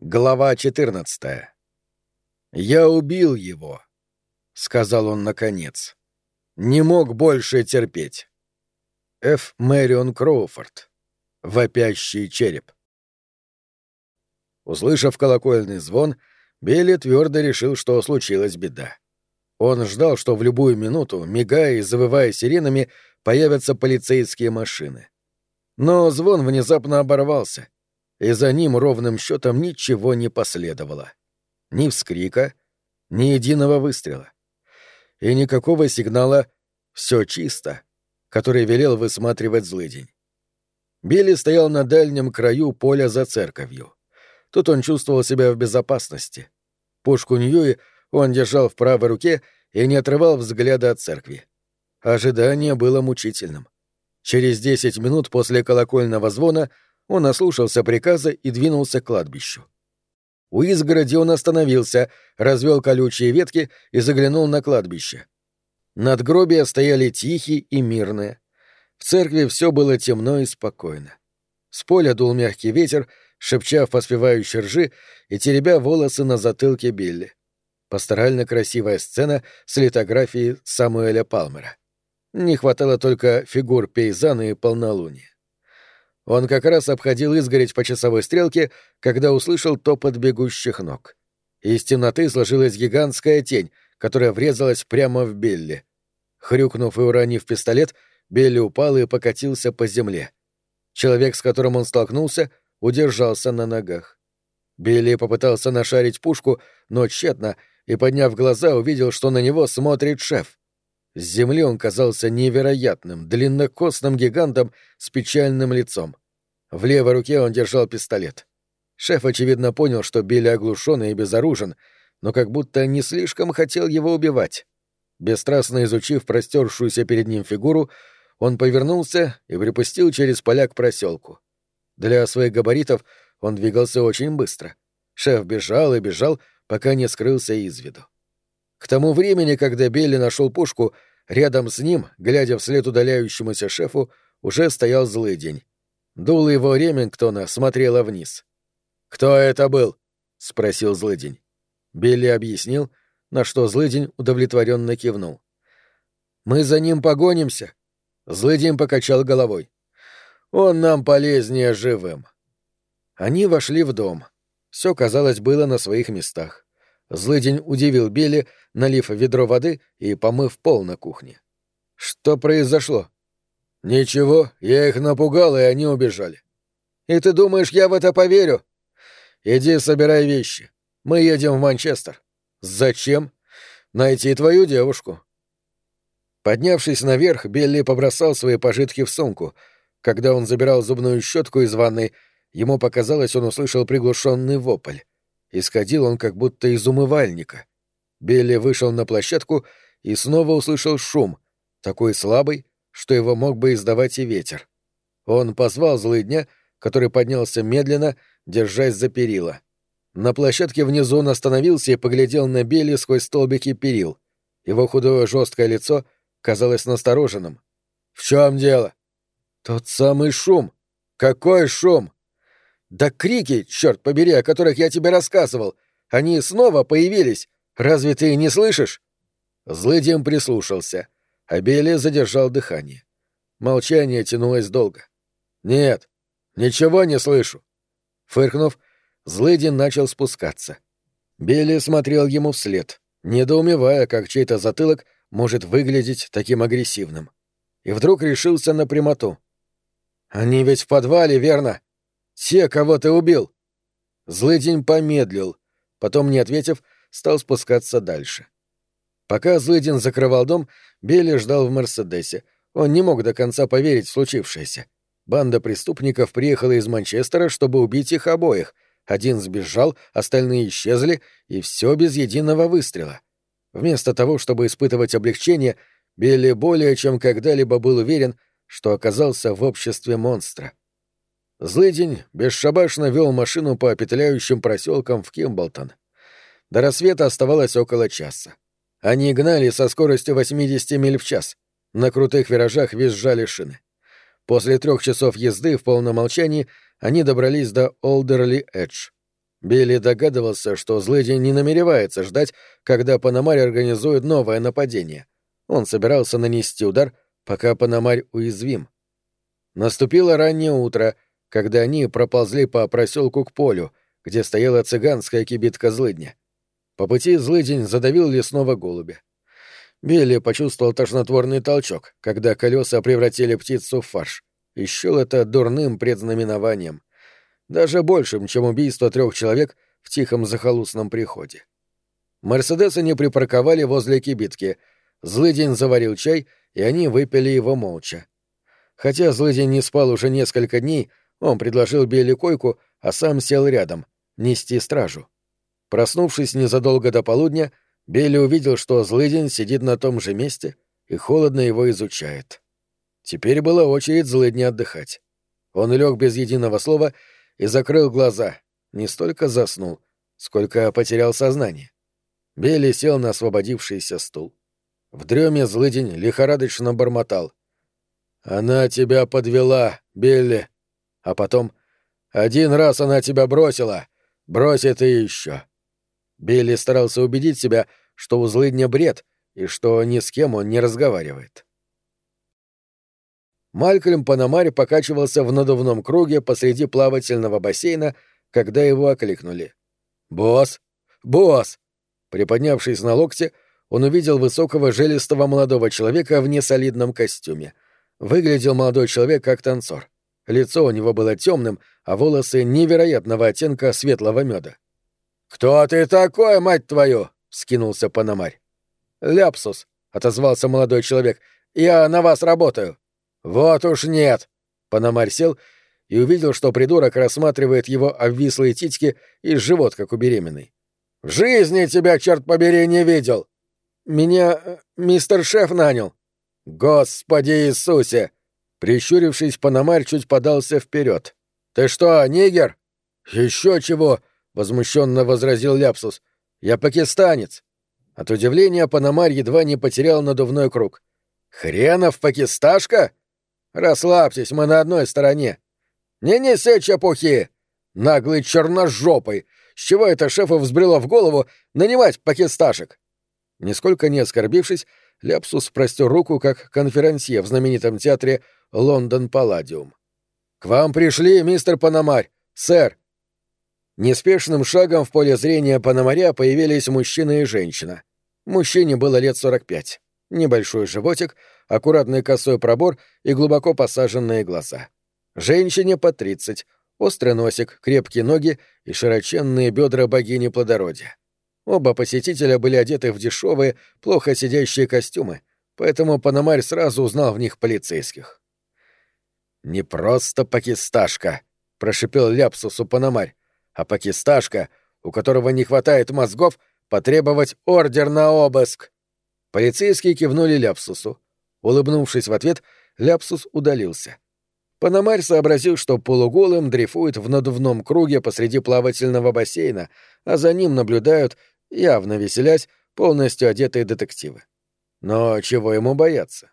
Глава 14. «Я убил его», — сказал он наконец. «Не мог больше терпеть». Ф. Мэрион Кроуфорд. Вопящий череп. Услышав колокольный звон, Билли твердо решил, что случилась беда. Он ждал, что в любую минуту, мигая и завывая сиренами, появятся полицейские машины. Но звон внезапно оборвался — и за ним ровным счетом ничего не последовало. Ни вскрика, ни единого выстрела. И никакого сигнала «все чисто», который велел высматривать злыдень. Билли стоял на дальнем краю поля за церковью. Тут он чувствовал себя в безопасности. Пушку Ньюи он держал в правой руке и не отрывал взгляда от церкви. Ожидание было мучительным. Через десять минут после колокольного звона — он ослушался приказа и двинулся к кладбищу. У изгороди он остановился, развел колючие ветки и заглянул на кладбище. Над гробия стояли тихие и мирные. В церкви все было темно и спокойно. С поля дул мягкий ветер, шепча в поспевающей ржи и теребя волосы на затылке Билли. Пасторально красивая сцена с литографией Самуэля Палмера. Не хватало только фигур пейзана и полнолуния. Он как раз обходил изгородь по часовой стрелке, когда услышал топот бегущих ног. Из темноты сложилась гигантская тень, которая врезалась прямо в Белли. Хрюкнув и уронив пистолет, Белли упал и покатился по земле. Человек, с которым он столкнулся, удержался на ногах. Билли попытался нашарить пушку, но тщетно, и, подняв глаза, увидел, что на него смотрит шеф. С земли он казался невероятным, длиннокосным гигантом с печальным лицом. В левой руке он держал пистолет. Шеф, очевидно, понял, что Билли оглушен и безоружен, но как будто не слишком хотел его убивать. Бесстрастно изучив простершуюся перед ним фигуру, он повернулся и припустил через поля к проселку. Для своих габаритов он двигался очень быстро. Шеф бежал и бежал, пока не скрылся из виду. К тому времени, когда Билли нашел пушку, рядом с ним, глядя вслед удаляющемуся шефу, уже стоял злый день. Дуло его Ремингтона смотрела вниз. «Кто это был?» — спросил злыдень. Билли объяснил, на что злыдень удовлетворенно кивнул. «Мы за ним погонимся?» Злыдень покачал головой. «Он нам полезнее живым». Они вошли в дом. Все, казалось, было на своих местах. Злыдень удивил Билли, налив ведро воды и помыв пол на кухне. «Что произошло?» «Ничего, я их напугал, и они убежали». «И ты думаешь, я в это поверю?» «Иди собирай вещи. Мы едем в Манчестер». «Зачем?» «Найти твою девушку». Поднявшись наверх, Билли побросал свои пожитки в сумку. Когда он забирал зубную щетку из ванной, ему показалось, он услышал приглушенный вопль. Исходил он как будто из умывальника. Билли вышел на площадку и снова услышал шум, такой слабый, что его мог бы издавать и ветер. Он позвал злыдня, который поднялся медленно, держась за перила. На площадке внизу он остановился и поглядел на Билли сквозь столбики перил. Его худое жесткое лицо казалось настороженным. «В чем дело?» «Тот самый шум. Какой шум?» «Да крики, черт побери, о которых я тебе рассказывал. Они снова появились. Разве ты не слышишь?» Злыдем прислушался — Абелия задержал дыхание. Молчание тянулось долго. «Нет, ничего не слышу». Фыркнув, Злыдин начал спускаться. Белли смотрел ему вслед, недоумевая, как чей-то затылок может выглядеть таким агрессивным. И вдруг решился на прямоту. «Они ведь в подвале, верно? Те, кого ты убил!» Злыдень помедлил, потом, не ответив, стал спускаться дальше. Пока Злыдин закрывал дом, Билли ждал в Мерседесе. Он не мог до конца поверить в случившееся. Банда преступников приехала из Манчестера, чтобы убить их обоих. Один сбежал, остальные исчезли, и все без единого выстрела. Вместо того, чтобы испытывать облегчение, Билли более чем когда-либо был уверен, что оказался в обществе монстра. Злый день бесшабашно вел машину по петляющим проселкам в Кимблтон. До рассвета оставалось около часа. Они гнали со скоростью 80 миль в час. На крутых виражах визжали шины. После трех часов езды в полном молчании они добрались до Олдерли-Эдж. Билли догадывался, что злыдень не намеревается ждать, когда Панамарь организует новое нападение. Он собирался нанести удар, пока Панамарь уязвим. Наступило раннее утро, когда они проползли по проселку к полю, где стояла цыганская кибитка злыдня. По пути злыдень задавил лесного голубя. Билли почувствовал тошнотворный толчок, когда колеса превратили птицу в фарш, и счел это дурным предзнаменованием даже большим, чем убийство трех человек в тихом захолустном приходе. Мерседесы не припарковали возле кибитки. Злыдень заварил чай, и они выпили его молча. Хотя Злыдень не спал уже несколько дней, он предложил Билли койку, а сам сел рядом, нести стражу. Проснувшись незадолго до полудня, Билли увидел, что Злыдень сидит на том же месте и холодно его изучает. Теперь была очередь Злыдня отдыхать. Он лег без единого слова и закрыл глаза, не столько заснул, сколько потерял сознание. Билли сел на освободившийся стул. В дреме злыдень лихорадочно бормотал. «Она тебя подвела, Билли!» А потом «Один раз она тебя бросила, бросит и еще!» Билли старался убедить себя, что у злыдня бред и что ни с кем он не разговаривает. Малькольм Панамари покачивался в надувном круге посреди плавательного бассейна, когда его окликнули. «Босс! Босс!» Приподнявшись на локте, он увидел высокого жилистого молодого человека в несолидном костюме. Выглядел молодой человек как танцор. Лицо у него было темным, а волосы невероятного оттенка светлого меда. «Кто ты такой, мать твою?» — скинулся Панамарь. «Ляпсус», — отозвался молодой человек. «Я на вас работаю». «Вот уж нет!» Панамарь сел и увидел, что придурок рассматривает его обвислые титьки и живот, как у беременной. «В жизни тебя, черт побери, не видел!» «Меня э, мистер шеф нанял». «Господи Иисусе!» Прищурившись, Панамарь чуть подался вперед. «Ты что, нигер?» «Еще чего!» — возмущенно возразил Ляпсус. «Я пакистанец». От удивления Панамарь едва не потерял надувной круг. «Хренов пакисташка?» Расслабьтесь, мы на одной стороне. Не неси чепухи! Наглый черножопый! С чего это шефу взбрело в голову нанимать пакисташек? Нисколько не оскорбившись, Ляпсус простер руку, как конферансье в знаменитом театре «Лондон Палладиум». «К вам пришли, мистер Панамарь! Сэр!» Неспешным шагом в поле зрения Панамаря появились мужчина и женщина. Мужчине было лет сорок пять. Небольшой животик — аккуратный косой пробор и глубоко посаженные глаза. Женщине по тридцать, острый носик, крепкие ноги и широченные бедра богини плодородия. Оба посетителя были одеты в дешевые, плохо сидящие костюмы, поэтому Панамарь сразу узнал в них полицейских. «Не просто пакисташка», — прошипел Ляпсусу Панамарь, «а пакисташка, у которого не хватает мозгов, потребовать ордер на обыск». Полицейские кивнули Ляпсусу. Улыбнувшись в ответ, Ляпсус удалился. Панамарь сообразил, что полуголым дрейфует в надувном круге посреди плавательного бассейна, а за ним наблюдают, явно веселясь, полностью одетые детективы. Но чего ему бояться?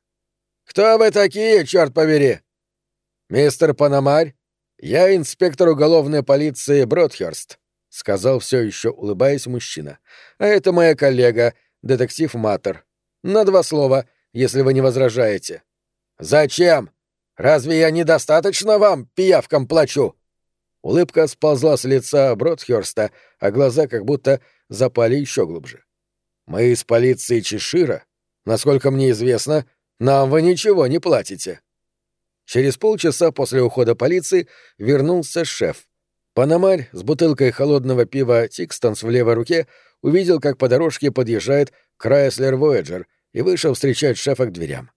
«Кто вы такие, черт побери?» «Мистер Панамарь, я инспектор уголовной полиции Бродхерст», — сказал все еще улыбаясь мужчина. «А это моя коллега, детектив Маттер. На два слова — если вы не возражаете. Зачем? Разве я недостаточно вам, пиявкам, плачу? Улыбка сползла с лица Бродхерста, а глаза как будто запали еще глубже. Мы из полиции Чешира. Насколько мне известно, нам вы ничего не платите. Через полчаса после ухода полиции вернулся шеф. Панамарь с бутылкой холодного пива «Тикстонс» в левой руке увидел, как по дорожке подъезжает Крайслер Вояджер и вышел встречать шефа к дверям.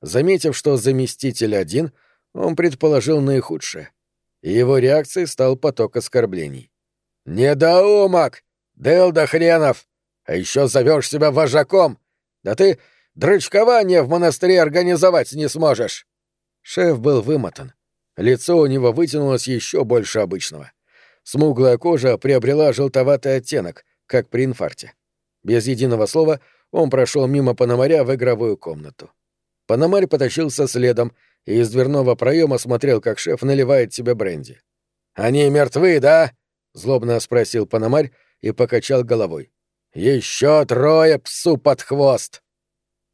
Заметив, что заместитель один, он предположил наихудшее. И его реакцией стал поток оскорблений. «Недоумок! Дылда хренов! А еще зовешь себя вожаком! Да ты дрочкование в монастыре организовать не сможешь!» Шеф был вымотан. Лицо у него вытянулось еще больше обычного. Смуглая кожа приобрела желтоватый оттенок, как при инфаркте. Без единого слова он прошел мимо Пономаря в игровую комнату. Пономарь потащился следом и из дверного проема смотрел, как шеф наливает себе бренди. «Они мертвы, да? — злобно спросил Пономарь и покачал головой. «Еще трое псу под хвост!»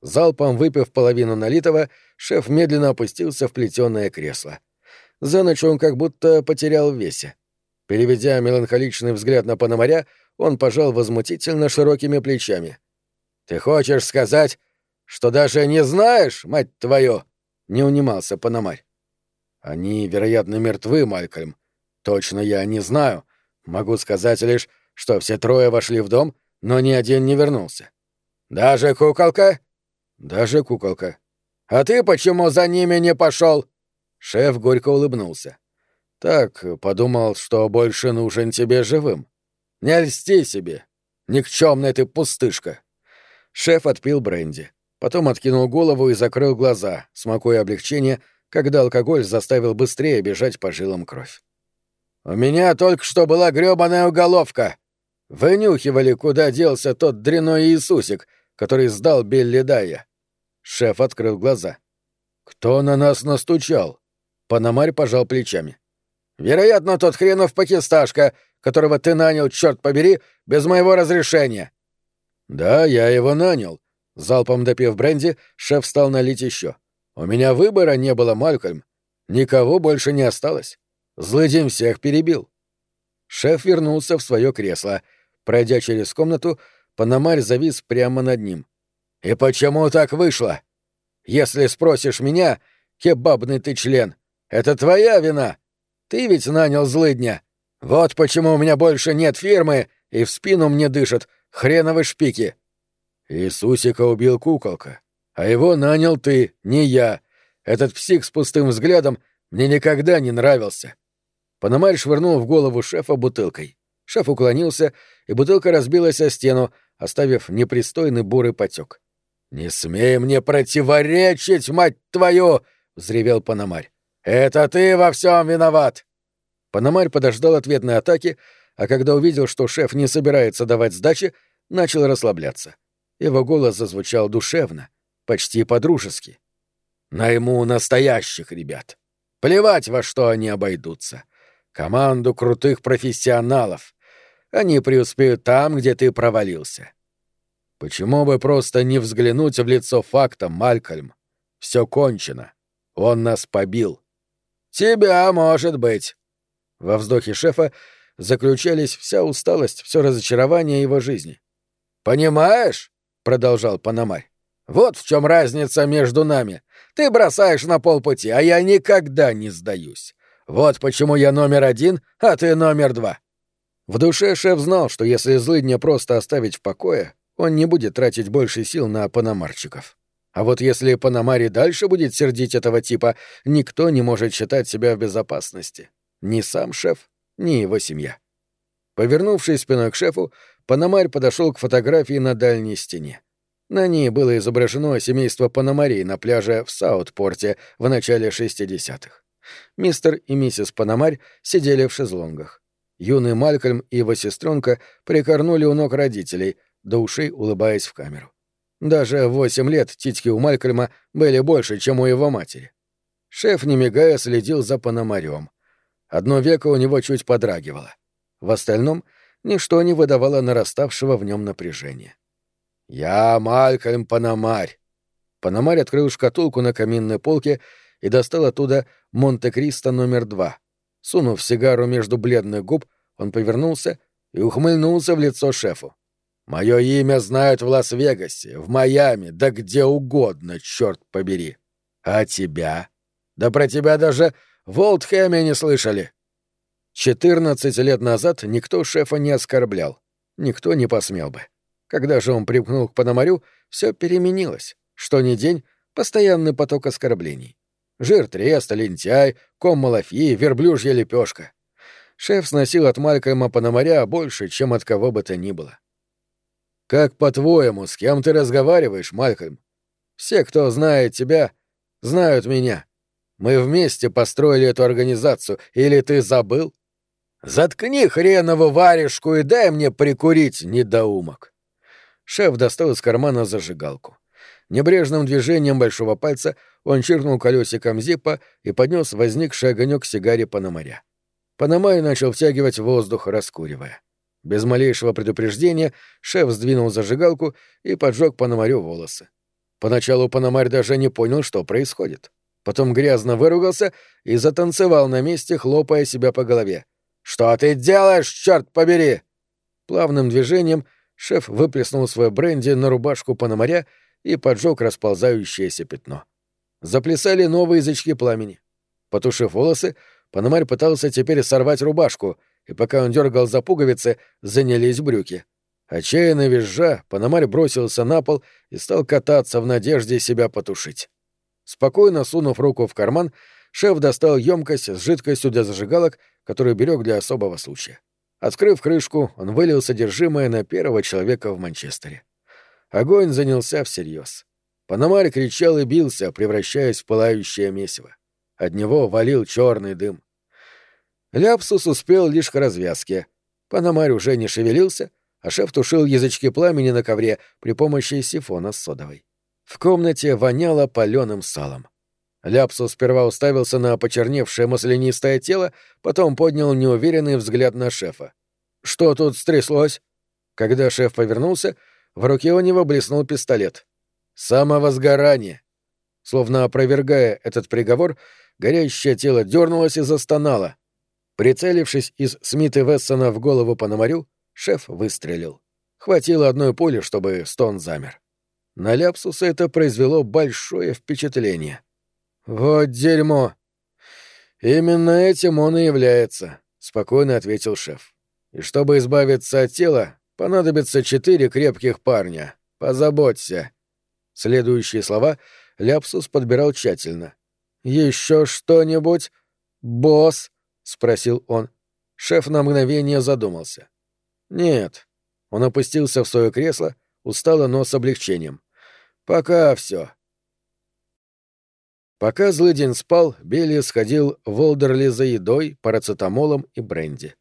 Залпом выпив половину налитого, шеф медленно опустился в плетеное кресло. За ночь он как будто потерял в весе. Переведя меланхоличный взгляд на Пономаря, он пожал возмутительно широкими плечами. «Ты хочешь сказать, что даже не знаешь, мать твою?» — не унимался Пономарь. «Они, вероятно, мертвы, Малькольм. Точно я не знаю. Могу сказать лишь, что все трое вошли в дом, но ни один не вернулся». «Даже куколка?» «Даже куколка». «А ты почему за ними не пошел? Шеф горько улыбнулся. «Так, подумал, что больше нужен тебе живым. Не льсти себе. Никчемная ты пустышка». Шеф отпил бренди. Потом откинул голову и закрыл глаза, смакуя облегчение, когда алкоголь заставил быстрее бежать по жилам кровь. «У меня только что была грёбаная уголовка. Вынюхивали, куда делся тот дряной Иисусик, который сдал Билли Дайя». Шеф открыл глаза. «Кто на нас настучал?» Панамарь пожал плечами. «Вероятно, тот хренов пакисташка, которого ты нанял, черт побери, без моего разрешения». «Да, я его нанял». Залпом допив бренди, шеф стал налить еще. «У меня выбора не было, Малькольм. Никого больше не осталось. Злыдень всех перебил». Шеф вернулся в свое кресло. Пройдя через комнату, Панамарь завис прямо над ним. «И почему так вышло? Если спросишь меня, кебабный ты член, это твоя вина. Ты ведь нанял злыдня. Вот почему у меня больше нет фирмы, и в спину мне дышат хреновы шпики. Иисусика убил куколка, а его нанял ты, не я. Этот псих с пустым взглядом мне никогда не нравился. Пономарь швырнул в голову шефа бутылкой. Шеф уклонился, и бутылка разбилась о стену, оставив непристойный бурый потек. «Не смей мне противоречить, мать твою!» — взревел Пономарь. «Это ты во всем виноват!» Пономарь подождал ответной атаки, а когда увидел, что шеф не собирается давать сдачи, начал расслабляться. Его голос зазвучал душевно, почти по-дружески. «Найму настоящих ребят. Плевать, во что они обойдутся. Команду крутых профессионалов. Они преуспеют там, где ты провалился. Почему бы просто не взглянуть в лицо фактам, Малькольм? Все кончено. Он нас побил. Тебя, может быть. Во вздохе шефа заключались вся усталость, все разочарование его жизни. Понимаешь? продолжал Панамарь. Вот в чем разница между нами. Ты бросаешь на полпути, а я никогда не сдаюсь. Вот почему я номер один, а ты номер два. В душе шеф знал, что если злыдня просто оставить в покое, он не будет тратить больше сил на паномарчиков. А вот если Панамари дальше будет сердить этого типа, никто не может считать себя в безопасности. Ни сам шеф, ни его семья. Повернувшись спиной к шефу, Панамарь подошел к фотографии на дальней стене. На ней было изображено семейство Панамарей на пляже в Саутпорте в начале 60-х. Мистер и миссис Панамарь сидели в шезлонгах. Юный Малькольм и его сестренка прикорнули у ног родителей, до ушей улыбаясь в камеру. Даже в восемь лет титьки у Малькольма были больше, чем у его матери. Шеф, не мигая, следил за Пономарем. Одно веко у него чуть подрагивало. В остальном ничто не выдавало нараставшего в нем напряжения. «Я Малькольм Пономарь!» Пономарь открыл шкатулку на каминной полке и достал оттуда Монте-Кристо номер два. Сунув сигару между бледных губ, он повернулся и ухмыльнулся в лицо шефу. Мое имя знают в Лас-Вегасе, в Майами, да где угодно, черт побери. А тебя? Да про тебя даже в Олдхэме не слышали. Четырнадцать лет назад никто шефа не оскорблял. Никто не посмел бы. Когда же он припнул к Пономарю, все переменилось. Что ни день — постоянный поток оскорблений. Жир треста, лентяй, ком малафьи, верблюжья лепешка. Шеф сносил от Малькольма Пономаря больше, чем от кого бы то ни было. Как по-твоему, с кем ты разговариваешь, Малькольм? Все, кто знает тебя, знают меня. Мы вместе построили эту организацию, или ты забыл? Заткни хренову варежку и дай мне прикурить, недоумок. Шеф достал из кармана зажигалку. Небрежным движением большого пальца он чиркнул колесиком зипа и поднес возникший огонек сигаре Пономаря. Панамай начал втягивать воздух, раскуривая. Без малейшего предупреждения шеф сдвинул зажигалку и поджег Пономарю волосы. Поначалу Пономарь даже не понял, что происходит. Потом грязно выругался и затанцевал на месте, хлопая себя по голове. «Что ты делаешь, черт побери?» Плавным движением шеф выплеснул свой бренди на рубашку Пономаря и поджег расползающееся пятно. Заплясали новые язычки пламени. Потушив волосы, Пономарь пытался теперь сорвать рубашку, и пока он дергал за пуговицы, занялись брюки. Отчаянно визжа, Пономарь бросился на пол и стал кататься в надежде себя потушить. Спокойно сунув руку в карман, шеф достал емкость с жидкостью для зажигалок, которую берег для особого случая. Открыв крышку, он вылил содержимое на первого человека в Манчестере. Огонь занялся всерьез. Пономарь кричал и бился, превращаясь в пылающее месиво. От него валил черный дым. Ляпсус успел лишь к развязке. Панамарь уже не шевелился, а шеф тушил язычки пламени на ковре при помощи сифона с содовой. В комнате воняло паленым салом. Ляпсус сперва уставился на почерневшее маслянистое тело, потом поднял неуверенный взгляд на шефа. «Что тут стряслось?» Когда шеф повернулся, в руке у него блеснул пистолет. «Самовозгорание!» Словно опровергая этот приговор, горящее тело дернулось и застонало. Прицелившись из Смита Вессона в голову Пономарю, шеф выстрелил. Хватило одной пули, чтобы стон замер. На Ляпсуса это произвело большое впечатление. «Вот дерьмо!» «Именно этим он и является», — спокойно ответил шеф. «И чтобы избавиться от тела, понадобится четыре крепких парня. Позаботься». Следующие слова Ляпсус подбирал тщательно. «Еще что-нибудь? Босс?» — спросил он. Шеф на мгновение задумался. «Нет». Он опустился в свое кресло, устало, но с облегчением. «Пока все. Пока злый день спал, Билли сходил в Олдерли за едой, парацетамолом и бренди.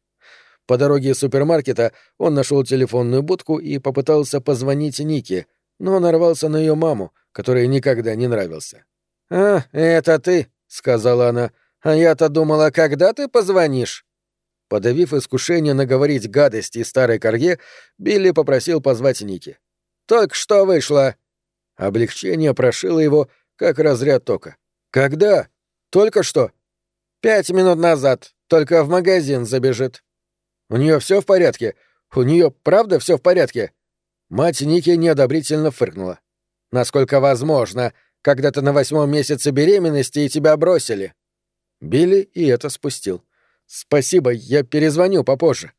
По дороге из супермаркета он нашел телефонную будку и попытался позвонить Нике, но нарвался на ее маму, которой никогда не нравился. «А, это ты», — сказала она. «А я-то думала, когда ты позвонишь?» Подавив искушение наговорить гадости старой корге, Билли попросил позвать Ники. «Только что вышло!» Облегчение прошило его, как разряд тока. «Когда? Только что?» «Пять минут назад. Только в магазин забежит». «У нее все в порядке? У нее правда все в порядке?» Мать Ники неодобрительно фыркнула. «Насколько возможно, когда ты на восьмом месяце беременности и тебя бросили». Билли и это спустил. «Спасибо, я перезвоню попозже».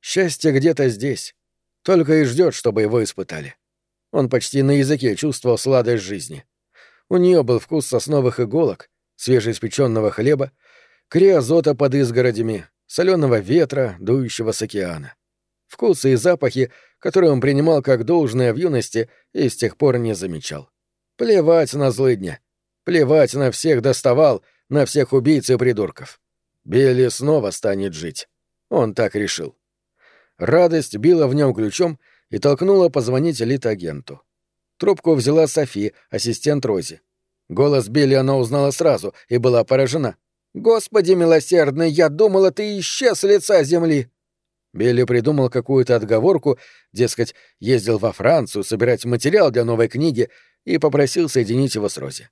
Счастье где-то здесь. Только и ждет, чтобы его испытали. Он почти на языке чувствовал сладость жизни. У нее был вкус сосновых иголок, свежеиспеченного хлеба, криозота под изгородями, соленого ветра, дующего с океана. Вкусы и запахи, которые он принимал как должное в юности и с тех пор не замечал. Плевать на злыдня. Плевать на всех доставал, на всех убийц и придурков. Билли снова станет жить. Он так решил. Радость била в нем ключом и толкнула позвонить элит-агенту. Трубку взяла Софи, ассистент Рози. Голос Билли она узнала сразу и была поражена. «Господи милосердный, я думала, ты исчез с лица земли!» Билли придумал какую-то отговорку, дескать, ездил во Францию собирать материал для новой книги и попросил соединить его с Рози.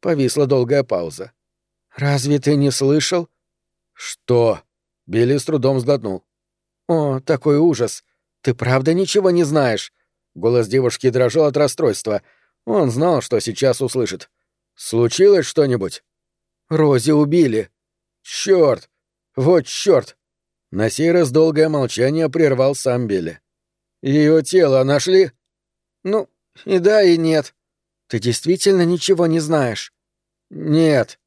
Повисла долгая пауза. «Разве ты не слышал?» «Что?» — Билли с трудом сглотнул. «О, такой ужас! Ты правда ничего не знаешь?» Голос девушки дрожал от расстройства. Он знал, что сейчас услышит. «Случилось что-нибудь?» «Рози убили». «Чёрт! Вот чёрт!» На сей раз долгое молчание прервал сам Билли. «Её тело нашли?» «Ну, и да, и нет. Ты действительно ничего не знаешь?» «Нет».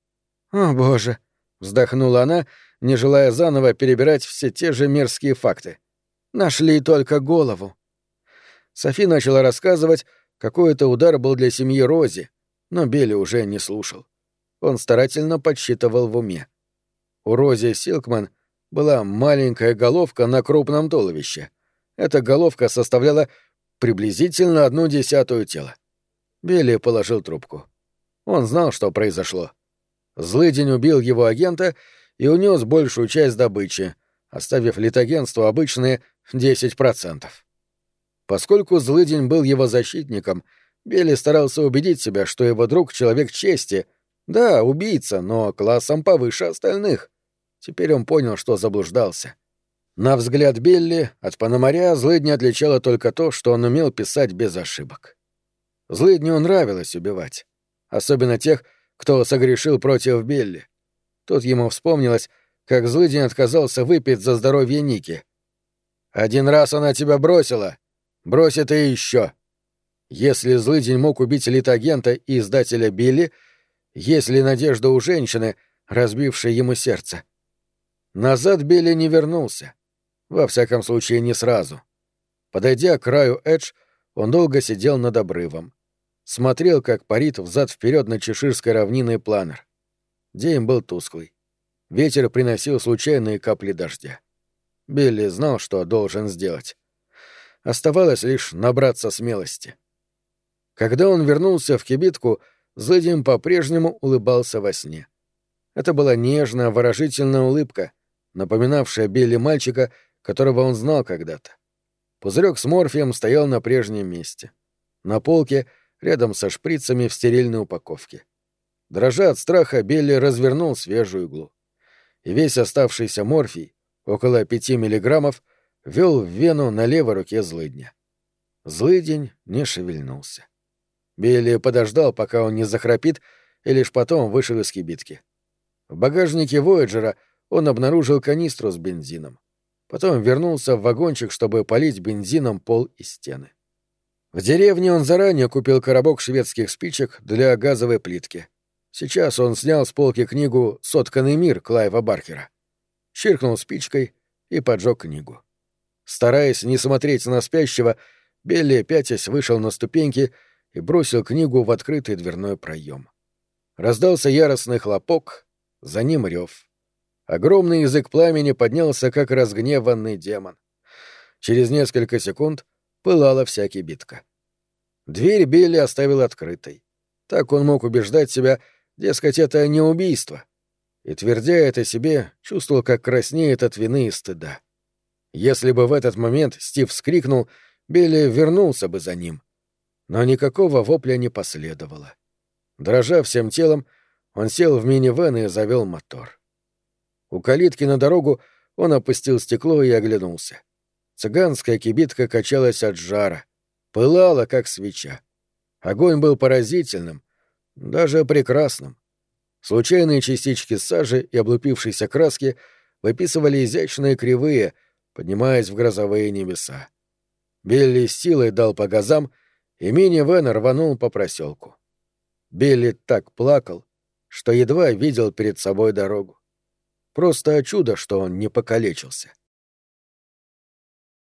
«О, боже!» — вздохнула она, не желая заново перебирать все те же мерзкие факты. «Нашли только голову». Софи начала рассказывать, какой это удар был для семьи Рози, но Билли уже не слушал. Он старательно подсчитывал в уме. У Рози Силкман была маленькая головка на крупном туловище. Эта головка составляла приблизительно одну десятую тела. Билли положил трубку. Он знал, что произошло. Злый день убил его агента и унес большую часть добычи, оставив литагентству обычные 10%. Поскольку Злыдень был его защитником, Билли старался убедить себя, что его друг — человек чести. Да, убийца, но классом повыше остальных. Теперь он понял, что заблуждался. На взгляд Билли от Пономаря Злыдня отличало только то, что он умел писать без ошибок. Злыдню нравилось убивать. Особенно тех, кто согрешил против Билли. Тут ему вспомнилось, как Злыдень отказался выпить за здоровье Ники. «Один раз она тебя бросила. Бросит и еще. Если Злыдень мог убить литагента и издателя Билли, есть ли надежда у женщины, разбившей ему сердце? Назад Билли не вернулся. Во всяком случае, не сразу. Подойдя к краю Эдж, он долго сидел над обрывом. Смотрел, как парит взад вперед на Чеширской равниной планер. День был тусклый. Ветер приносил случайные капли дождя. Билли знал, что должен сделать. Оставалось лишь набраться смелости. Когда он вернулся в кибитку, Злыдин по-прежнему улыбался во сне. Это была нежная, выражительная улыбка, напоминавшая Билли мальчика, которого он знал когда-то. Пузырек с морфием стоял на прежнем месте. На полке, рядом со шприцами в стерильной упаковке. Дрожа от страха, Билли развернул свежую иглу. И весь оставшийся морфий, около пяти миллиграммов, вел в вену на левой руке злыдня. Злыдень не шевельнулся. Билли подождал, пока он не захрапит, и лишь потом вышел из кибитки. В багажнике Вояджера он обнаружил канистру с бензином. Потом вернулся в вагончик, чтобы полить бензином пол и стены. В деревне он заранее купил коробок шведских спичек для газовой плитки. Сейчас он снял с полки книгу «Сотканный мир» Клайва Баркера. Чиркнул спичкой и поджег книгу. Стараясь не смотреть на спящего, Белли пятясь вышел на ступеньки и бросил книгу в открытый дверной проем. Раздался яростный хлопок, за ним рев. Огромный язык пламени поднялся, как разгневанный демон. Через несколько секунд пылала вся кибитка. Дверь Билли оставил открытой. Так он мог убеждать себя, дескать, это не убийство. И, твердя это себе, чувствовал, как краснеет от вины и стыда. Если бы в этот момент Стив вскрикнул, Билли вернулся бы за ним. Но никакого вопля не последовало. Дрожа всем телом, он сел в минивэн и завел мотор. У калитки на дорогу он опустил стекло и оглянулся. Цыганская кибитка качалась от жара, пылала, как свеча. Огонь был поразительным, даже прекрасным. Случайные частички сажи и облупившейся краски выписывали изящные кривые, поднимаясь в грозовые небеса. Билли силой дал по газам, и мини-вен рванул по проселку. Билли так плакал, что едва видел перед собой дорогу. Просто чудо, что он не покалечился.